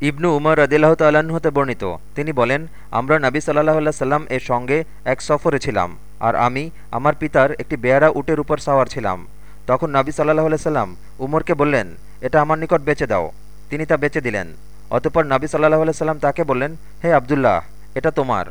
ইবনু উমর রদিল্লাহ তাল্লাহ্ন হতে বর্ণিত। তিনি বলেন, আমরা নাবি সাল্লাহ আল্লাহ সাল্লাম এর সঙ্গে এক সফরে ছিলাম, আর আমি আমার পিতার একটি বেয়ারা উটের উপর সাওয়ার ছিলাম। তখন নাবি সাল্লাহ আল্লাহ সাল্লাম উমরকে বললেন, এটা আমার নিকট বেচে দাও। তিনি তা বেচে দিলেন। অতপর নাবি সাল্লাহ আল্লাহ সাল্লাম তাকে বললেন, হে আবদুল্লাহ, এটা তোমার।